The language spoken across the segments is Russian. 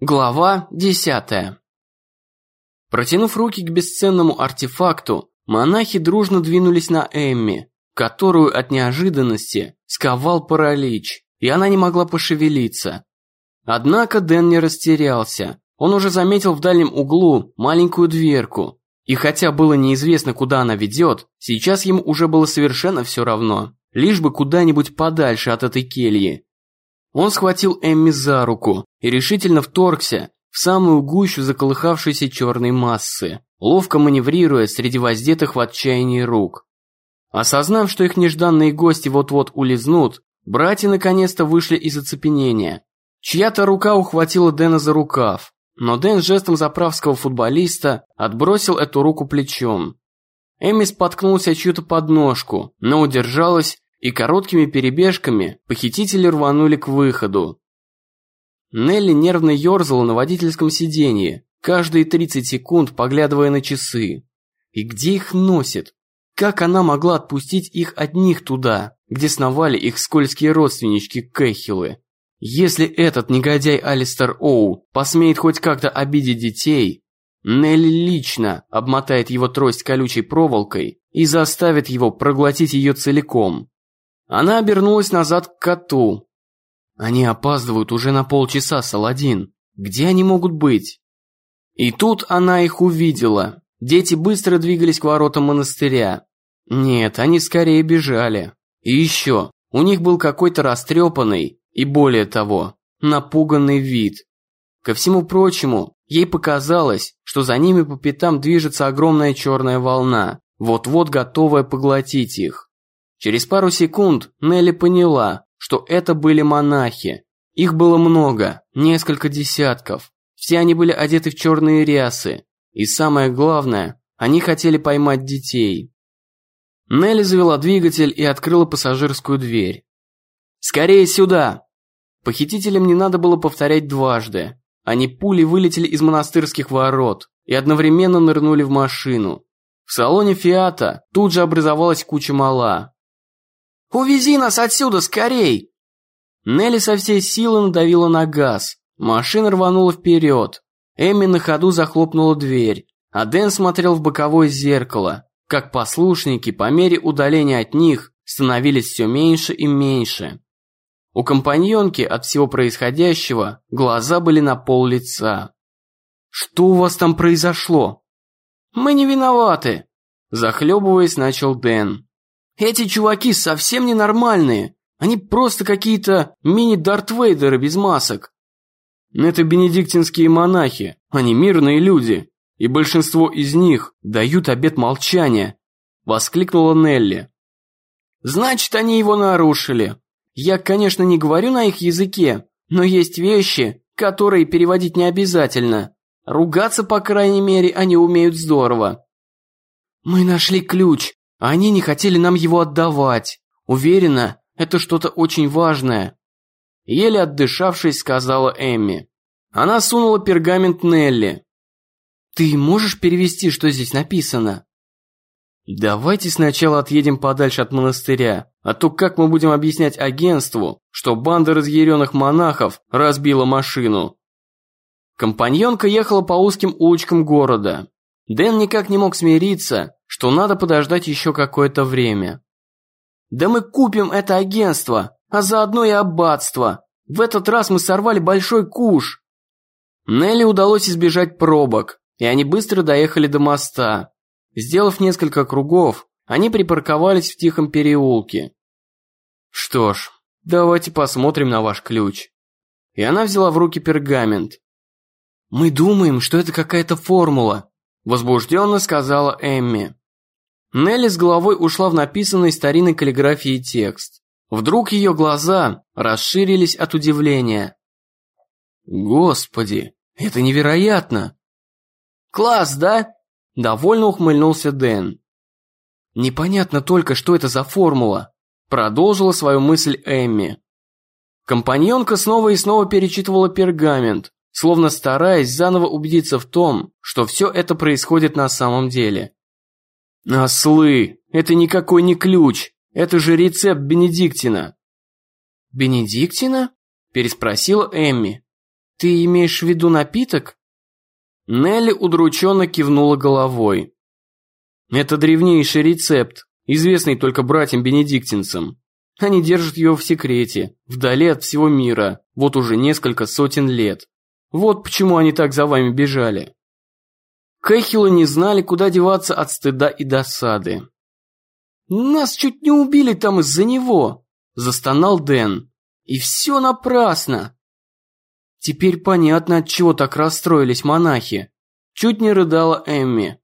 Глава десятая. Протянув руки к бесценному артефакту, монахи дружно двинулись на Эмми, которую от неожиданности сковал паралич, и она не могла пошевелиться. Однако Дэн не растерялся. Он уже заметил в дальнем углу маленькую дверку, и хотя было неизвестно, куда она ведет, сейчас ему уже было совершенно все равно, лишь бы куда-нибудь подальше от этой кельи. Он схватил Эмми за руку и решительно вторгся в самую гущу заколыхавшейся черной массы, ловко маневрируя среди воздетых в отчаянии рук. Осознав, что их нежданные гости вот-вот улизнут, братья наконец-то вышли из оцепенения. Чья-то рука ухватила Дэна за рукав, но Дэн жестом заправского футболиста отбросил эту руку плечом. Эми споткнулся чью-то подножку, но удержалась и короткими перебежками похитители рванули к выходу. Нелли нервно ерзала на водительском сиденье, каждые 30 секунд поглядывая на часы. И где их носит? Как она могла отпустить их одних туда, где сновали их скользкие родственнички Кэхиллы? Если этот негодяй Алистер Оу посмеет хоть как-то обидеть детей, Нелли лично обмотает его трость колючей проволокой и заставит его проглотить ее целиком. Она обернулась назад к коту. Они опаздывают уже на полчаса, Саладин. Где они могут быть? И тут она их увидела. Дети быстро двигались к воротам монастыря. Нет, они скорее бежали. И еще, у них был какой-то растрепанный и, более того, напуганный вид. Ко всему прочему, ей показалось, что за ними по пятам движется огромная черная волна, вот-вот готовая поглотить их. Через пару секунд Нелли поняла, что это были монахи. Их было много, несколько десятков. Все они были одеты в черные рясы. И самое главное, они хотели поймать детей. Нелли завела двигатель и открыла пассажирскую дверь. «Скорее сюда!» Похитителям не надо было повторять дважды. Они пули вылетели из монастырских ворот и одновременно нырнули в машину. В салоне Фиата тут же образовалась куча мала. Увези нас отсюда, скорей!» Нелли со всей силы надавила на газ. Машина рванула вперед. Эмми на ходу захлопнула дверь, а Дэн смотрел в боковое зеркало, как послушники по мере удаления от них становились все меньше и меньше. У компаньонки от всего происходящего глаза были на пол лица. «Что у вас там произошло?» «Мы не виноваты», – захлебываясь, начал Дэн. Эти чуваки совсем ненормальные. Они просто какие-то мини-дартвейдеры без масок. Это бенедиктинские монахи, они мирные люди, и большинство из них дают обет молчания, воскликнула Нелли. Значит, они его нарушили. Я, конечно, не говорю на их языке, но есть вещи, которые переводить не обязательно. Ругаться, по крайней мере, они умеют здорово. Мы нашли ключ, они не хотели нам его отдавать. Уверена, это что-то очень важное. Еле отдышавшись, сказала Эмми. Она сунула пергамент Нелли. Ты можешь перевести, что здесь написано? Давайте сначала отъедем подальше от монастыря, а то как мы будем объяснять агентству, что банда разъяренных монахов разбила машину? Компаньонка ехала по узким улочкам города. Дэн никак не мог смириться, что надо подождать еще какое-то время. «Да мы купим это агентство, а заодно и аббатство. В этот раз мы сорвали большой куш». Нелли удалось избежать пробок, и они быстро доехали до моста. Сделав несколько кругов, они припарковались в тихом переулке. «Что ж, давайте посмотрим на ваш ключ». И она взяла в руки пергамент. «Мы думаем, что это какая-то формула», Возбужденно сказала Эмми. Нелли с головой ушла в написанный старинной каллиграфией текст. Вдруг ее глаза расширились от удивления. «Господи, это невероятно!» «Класс, да?» – довольно ухмыльнулся Дэн. «Непонятно только, что это за формула», – продолжила свою мысль Эмми. Компаньонка снова и снова перечитывала пергамент, словно стараясь заново убедиться в том, что все это происходит на самом деле. «Ослы! Это никакой не ключ! Это же рецепт Бенедиктина!» «Бенедиктина?» – переспросила Эмми. Ты имеешь в виду напиток? Нелли удрученно кивнула головой. Это древнейший рецепт, известный только братьям-бенедиктинцам. Они держат его в секрете, вдали от всего мира, вот уже несколько сотен лет. Вот почему они так за вами бежали. Кэхилы не знали, куда деваться от стыда и досады. «Нас чуть не убили там из-за него!» – застонал Дэн. «И все напрасно!» Теперь понятно, от чего так расстроились монахи. Чуть не рыдала Эмми.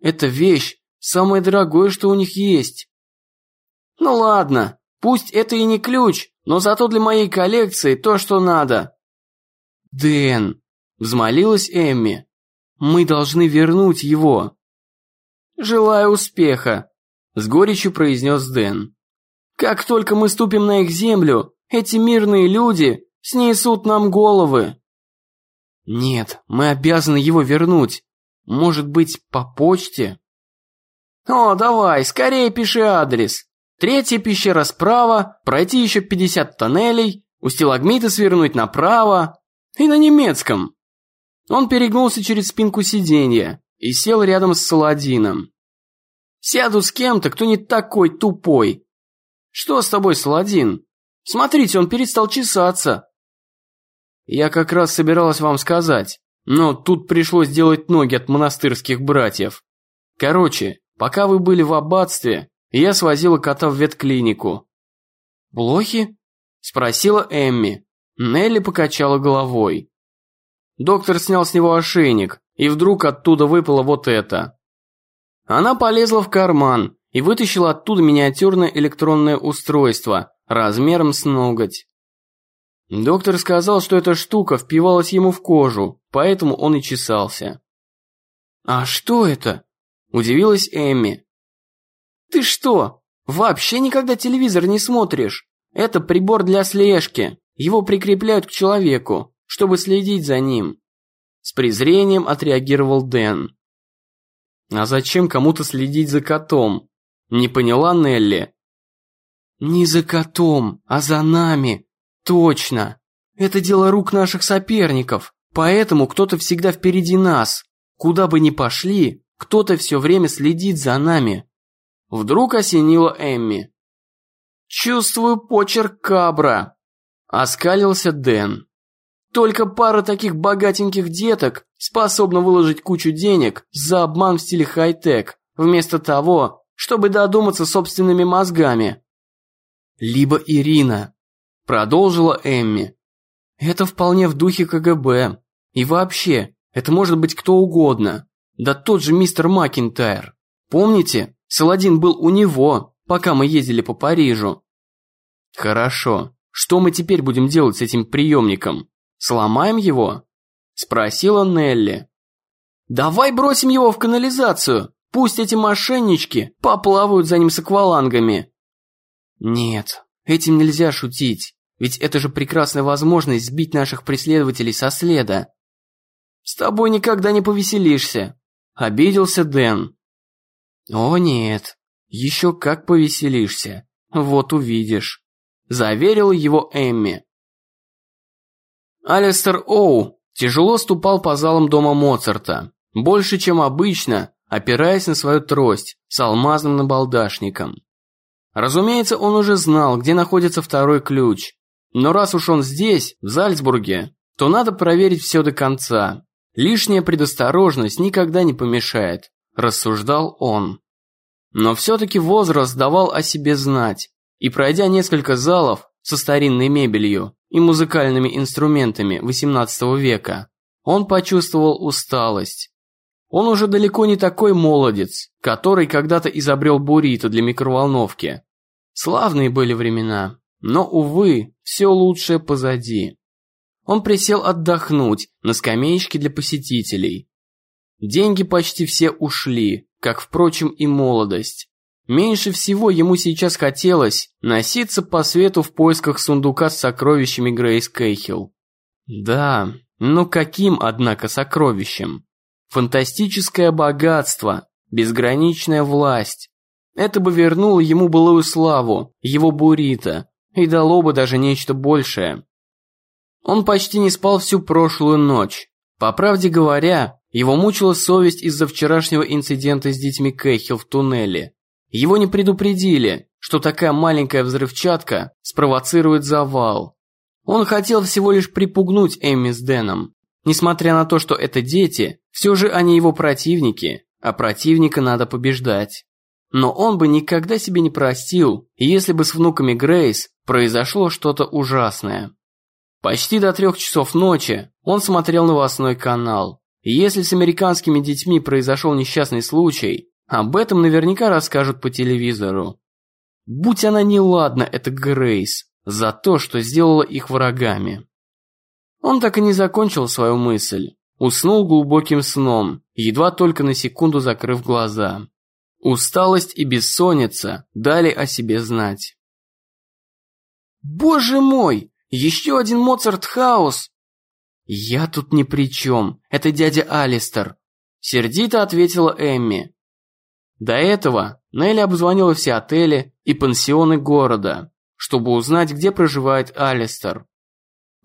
Эта вещь – самое дорогое, что у них есть. Ну ладно, пусть это и не ключ, но зато для моей коллекции то, что надо. Дэн, взмолилась Эмми. Мы должны вернуть его. Желаю успеха, с горечью произнес Дэн. Как только мы ступим на их землю, эти мирные люди снесут нам головы. Нет, мы обязаны его вернуть. Может быть, по почте? О, давай, скорее пиши адрес. Третья пещера справа, пройти еще 50 тоннелей, у сталагмита свернуть направо. И на немецком. Он перегнулся через спинку сиденья и сел рядом с Саладином. Сяду с кем-то, кто не такой тупой. Что с тобой, Саладин? Смотрите, он перестал чесаться. Я как раз собиралась вам сказать, но тут пришлось делать ноги от монастырских братьев. Короче, пока вы были в аббатстве, я свозила кота в ветклинику. «Блохи?» – спросила Эмми. Нелли покачала головой. Доктор снял с него ошейник, и вдруг оттуда выпало вот это. Она полезла в карман и вытащила оттуда миниатюрное электронное устройство размером с ноготь. Доктор сказал, что эта штука впивалась ему в кожу, поэтому он и чесался. «А что это?» – удивилась Эмми. «Ты что, вообще никогда телевизор не смотришь? Это прибор для слежки. Его прикрепляют к человеку, чтобы следить за ним». С презрением отреагировал Дэн. «А зачем кому-то следить за котом?» Не поняла Нелли. «Не за котом, а за нами», Точно. Это дело рук наших соперников. Поэтому кто-то всегда впереди нас. Куда бы ни пошли, кто-то все время следит за нами. Вдруг осенила Эмми. «Чувствую почерк Кабра», – оскалился Дэн. «Только пара таких богатеньких деток способна выложить кучу денег за обман в стиле хай-тек, вместо того, чтобы додуматься собственными мозгами». Либо Ирина, Продолжила Эмми. Это вполне в духе КГБ. И вообще, это может быть кто угодно. Да тот же мистер Макинтайр. Помните, Саладин был у него, пока мы ездили по Парижу. Хорошо. Что мы теперь будем делать с этим приемником? Сломаем его? Спросила Нелли. Давай бросим его в канализацию. Пусть эти мошеннички поплавают за ним с аквалангами. Нет, этим нельзя шутить. Ведь это же прекрасная возможность сбить наших преследователей со следа. С тобой никогда не повеселишься. Обиделся Дэн. О нет, еще как повеселишься. Вот увидишь. Заверила его Эмми. Алистер Оу тяжело ступал по залам дома Моцарта. Больше, чем обычно, опираясь на свою трость с алмазным набалдашником. Разумеется, он уже знал, где находится второй ключ, но раз уж он здесь, в Зальцбурге, то надо проверить все до конца. Лишняя предосторожность никогда не помешает, рассуждал он. Но все-таки возраст давал о себе знать, и пройдя несколько залов со старинной мебелью и музыкальными инструментами XVIII века, он почувствовал усталость. Он уже далеко не такой молодец, который когда-то изобрел буррито для микроволновки. Славные были времена. Но, увы, все лучшее позади. Он присел отдохнуть на скамеечке для посетителей. Деньги почти все ушли, как, впрочем, и молодость. Меньше всего ему сейчас хотелось носиться по свету в поисках сундука с сокровищами Грейс Кейхилл. Да, но каким, однако, сокровищем? Фантастическое богатство, безграничная власть. Это бы вернуло ему былую славу, его буррито, и дало бы даже нечто большее. Он почти не спал всю прошлую ночь. По правде говоря, его мучила совесть из-за вчерашнего инцидента с детьми Кэхил в туннеле. Его не предупредили, что такая маленькая взрывчатка спровоцирует завал. Он хотел всего лишь припугнуть Эмми с Дэном. Несмотря на то, что это дети, все же они его противники, а противника надо побеждать. Но он бы никогда себе не простил, если бы с внуками Грейс произошло что-то ужасное. Почти до трех часов ночи он смотрел новостной канал. Если с американскими детьми произошел несчастный случай, об этом наверняка расскажут по телевизору. Будь она неладна, это Грейс, за то, что сделала их врагами. Он так и не закончил свою мысль. Уснул глубоким сном, едва только на секунду закрыв глаза. Усталость и бессонница дали о себе знать. «Боже мой! Еще один Моцарт-хаус!» «Я тут ни при чем, это дядя Алистер», – сердито ответила Эмми. До этого Нелли обзвонила все отели и пансионы города, чтобы узнать, где проживает Алистер.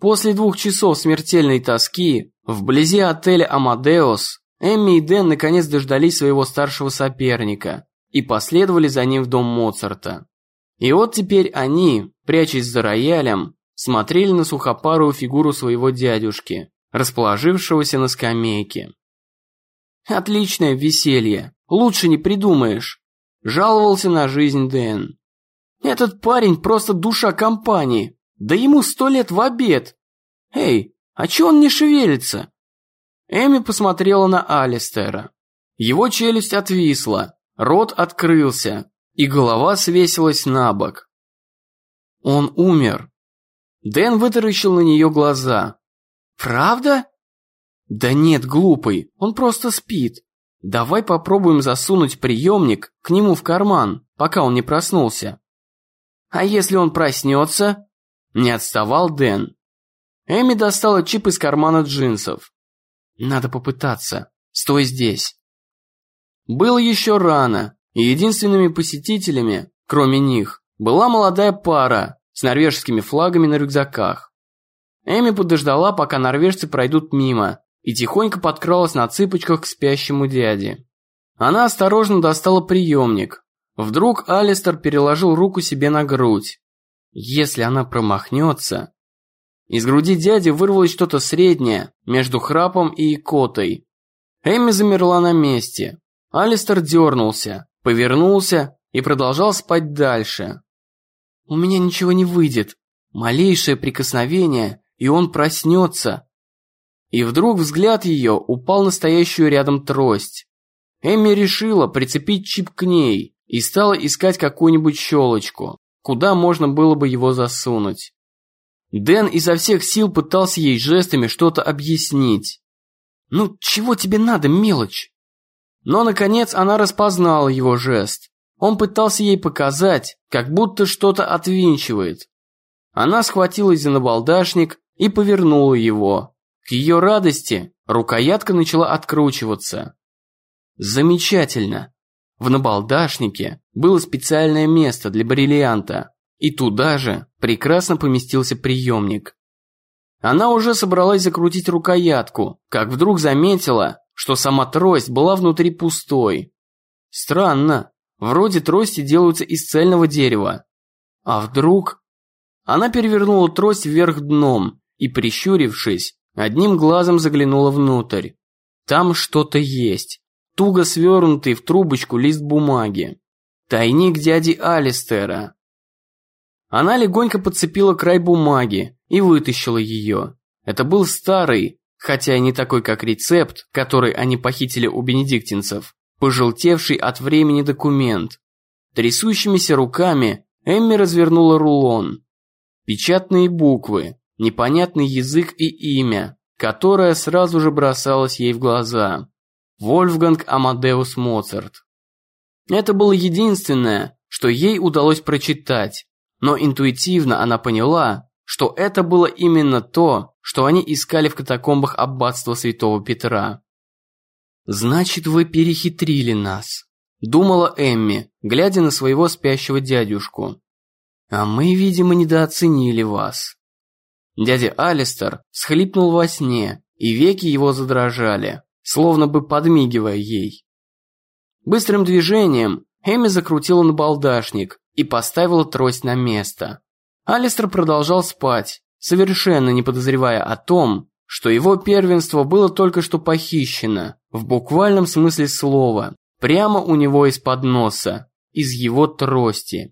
После двух часов смертельной тоски, вблизи отеля «Амадеус», Эмми и Дэн наконец дождались своего старшего соперника и последовали за ним в дом Моцарта. И вот теперь они, прячась за роялем, смотрели на сухопарую фигуру своего дядюшки, расположившегося на скамейке. Отличное веселье, лучше не придумаешь. Жаловался на жизнь Дэн. Этот парень просто душа компании, да ему сто лет в обед. Эй, а че он не шевелится? Эми посмотрела на Алистера. Его челюсть отвисла, рот открылся, и голова свесилась на бок. Он умер. Дэн вытаращил на нее глаза. «Правда?» «Да нет, глупый, он просто спит. Давай попробуем засунуть приемник к нему в карман, пока он не проснулся». «А если он проснется?» Не отставал Дэн. Эми достала чип из кармана джинсов. Надо попытаться. Стой здесь. Было еще рано, и единственными посетителями, кроме них, была молодая пара с норвежскими флагами на рюкзаках. Эми подождала, пока норвежцы пройдут мимо, и тихонько подкралась на цыпочках к спящему дяде. Она осторожно достала приемник. Вдруг Алистер переложил руку себе на грудь. Если она промахнется, из груди дяди вырвалось что-то среднее, между храпом и икотой. Эми замерла на месте. Алистер дернулся, повернулся и продолжал спать дальше. «У меня ничего не выйдет. Малейшее прикосновение, и он проснется». И вдруг взгляд ее упал на стоящую рядом трость. Эми решила прицепить чип к ней и стала искать какую-нибудь щелочку, куда можно было бы его засунуть. Дэн изо всех сил пытался ей жестами что-то объяснить. «Ну, чего тебе надо, мелочь?» Но, наконец, она распознала его жест. Он пытался ей показать, как будто что-то отвинчивает. Она схватилась за набалдашник и повернула его. К ее радости рукоятка начала откручиваться. Замечательно. В набалдашнике было специальное место для бриллианта. И туда же прекрасно поместился приемник. Она уже собралась закрутить рукоятку, как вдруг заметила, что сама трость была внутри пустой. Странно, вроде трости делаются из цельного дерева. А вдруг... Она перевернула трость вверх дном и, прищурившись, одним глазом заглянула внутрь. Там что-то есть. Туго свернутый в трубочку лист бумаги. Тайник дяди Алистера. Она легонько подцепила край бумаги и вытащила ее. Это был старый, хотя и не такой, как рецепт, который они похитили у бенедиктинцев, пожелтевший от времени документ. Трясущимися руками Эмми развернула рулон. Печатные буквы, непонятный язык и имя, которое сразу же бросалось ей в глаза. Вольфганг Амадеус Моцарт. Это было единственное, что ей удалось прочитать, но интуитивно она поняла, что это было именно то, что они искали в катакомбах аббатства Святого Петра. «Значит, вы перехитрили нас», – думала Эмми, глядя на своего спящего дядюшку. «А мы, видимо, недооценили вас». Дядя Алистер всхлипнул во сне, и веки его задрожали, словно бы подмигивая ей. Быстрым движением Эми закрутила набалдашник и поставила трость на место. Алистер продолжал спать, совершенно не подозревая о том, что его первенство было только что похищено, в буквальном смысле слова, прямо у него из-под носа, из его трости.